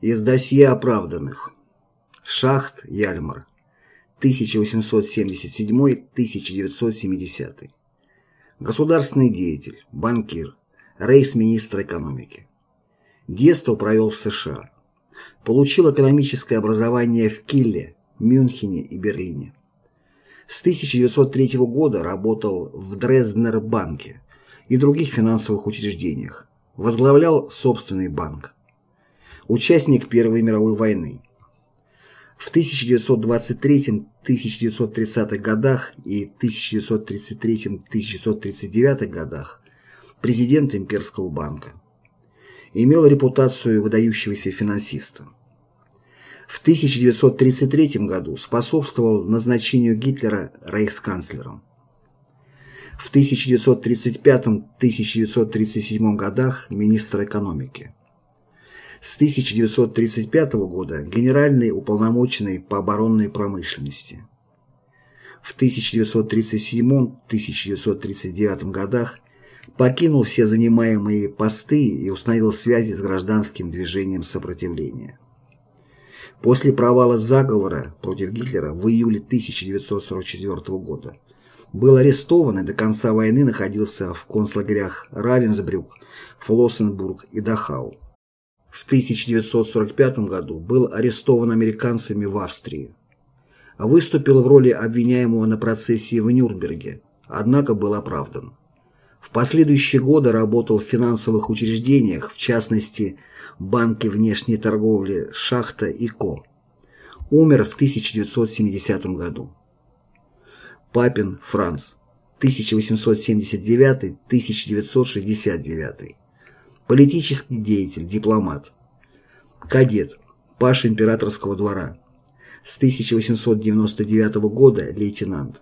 Из досье оправданных. Шахт Яльмар. 1877-1970. Государственный деятель, банкир, рейс-министр экономики. Детство провел в США. Получил экономическое образование в Килле, Мюнхене и Берлине. С 1903 года работал в Дрезднер-банке и других финансовых учреждениях. Возглавлял собственный банк участник Первой мировой войны. В 1923-1930 годах и 1933-1939 годах президент Имперского банка. Имел репутацию выдающегося финансиста. В 1933 году способствовал назначению Гитлера рейхсканцлером. В 1935-1937 годах министр экономики. С 1935 года генеральный уполномоченный по оборонной промышленности. В 1937-1939 годах покинул все занимаемые посты и установил связи с гражданским движением сопротивления. После провала заговора против Гитлера в июле 1944 года был арестован и до конца войны находился в концлагерях Равенсбрюк, Флоссенбург и Дахау. В 1945 году был арестован американцами в Австрии. Выступил в роли обвиняемого на процессе в Нюрнберге, однако был оправдан. В последующие годы работал в финансовых учреждениях, в частности, Банке внешней торговли «Шахта» и «Ко». Умер в 1970 году. Папин Франц, 1879-1969 Политический деятель, дипломат. Кадет. Паш императорского двора. С 1899 года лейтенант.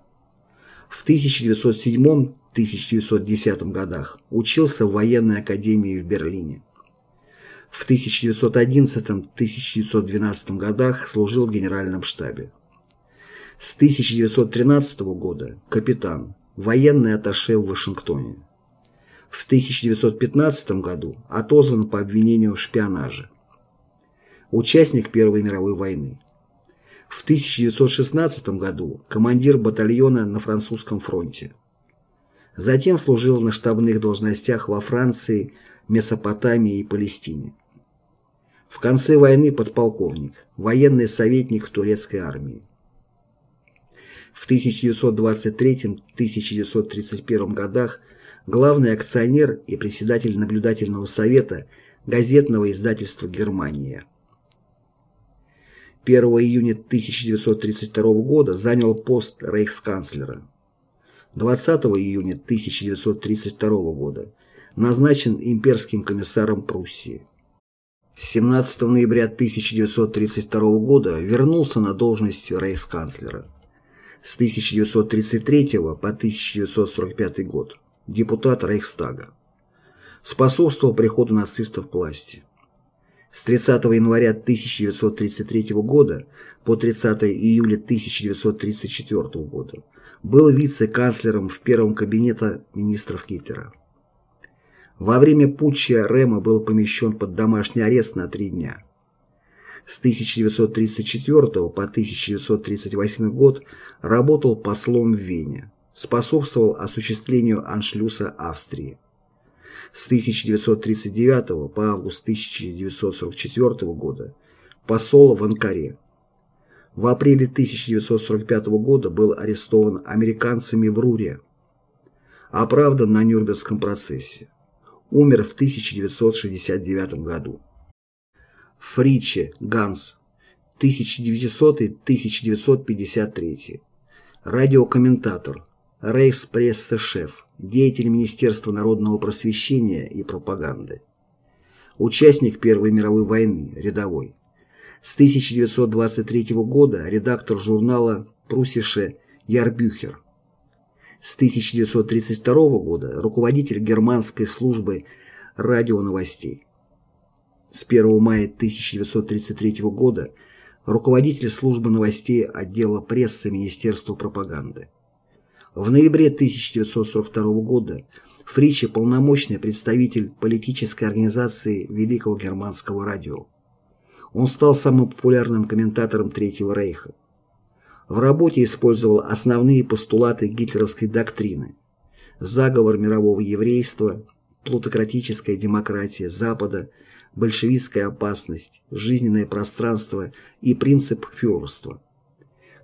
В 1907-1910 годах учился в военной академии в Берлине. В 1911-1912 годах служил в генеральном штабе. С 1913 года капитан, военный атташе в Вашингтоне в 1915 году отозван по обвинению в шпионаже. Участник Первой мировой войны. В 1916 году командир батальона на французском фронте. Затем служил на штабных должностях во Франции, Месопотамии и Палестине. В конце войны подполковник, военный советник в турецкой армии. В 1923-1931 годах главный акционер и председатель наблюдательного совета газетного издательства «Германия». 1 июня 1932 года занял пост рейхсканцлера. 20 июня 1932 года назначен имперским комиссаром Пруссии. 17 ноября 1932 года вернулся на должность рейхсканцлера. С 1933 по 1945 год депутат Рейхстага. Способствовал приходу нацистов к власти. С 30 января 1933 года по 30 июля 1934 года был вице-канцлером в первом кабинете министров Гитлера. Во время путча Рема был помещен под домашний арест на три дня. С 1934 по 1938 год работал послом в Вене способствовал осуществлению аншлюса Австрии. С 1939 по август 1944 года посол в Анкаре. В апреле 1945 года был арестован американцами в Руре. Оправдан на Нюрнбергском процессе. Умер в 1969 году. Фриче Ганс 1900-1953 Радиокомментатор рейхспресс-шеф, деятель Министерства народного просвещения и пропаганды. Участник Первой мировой войны, рядовой. С 1923 года редактор журнала «Пруссише Ярбюхер». С 1932 года руководитель германской службы радионовостей. С 1 мая 1933 года руководитель службы новостей отдела прессы Министерства пропаганды. В ноябре 1942 года Фриче полномочный представитель политической организации Великого Германского радио. Он стал самым популярным комментатором Третьего Рейха. В работе использовал основные постулаты гитлеровской доктрины – заговор мирового еврейства, плутократическая демократия Запада, большевистская опасность, жизненное пространство и принцип фюрерства.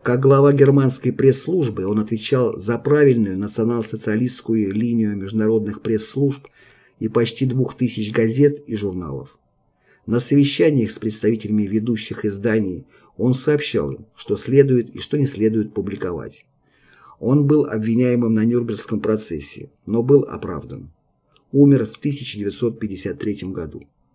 Как глава германской пресс-службы он отвечал за правильную национал-социалистскую линию международных пресс-служб и почти двух тысяч газет и журналов. На совещаниях с представителями ведущих изданий он сообщал им, что следует и что не следует публиковать. Он был обвиняемым на Нюрнбергском процессе, но был оправдан. Умер в 1953 году.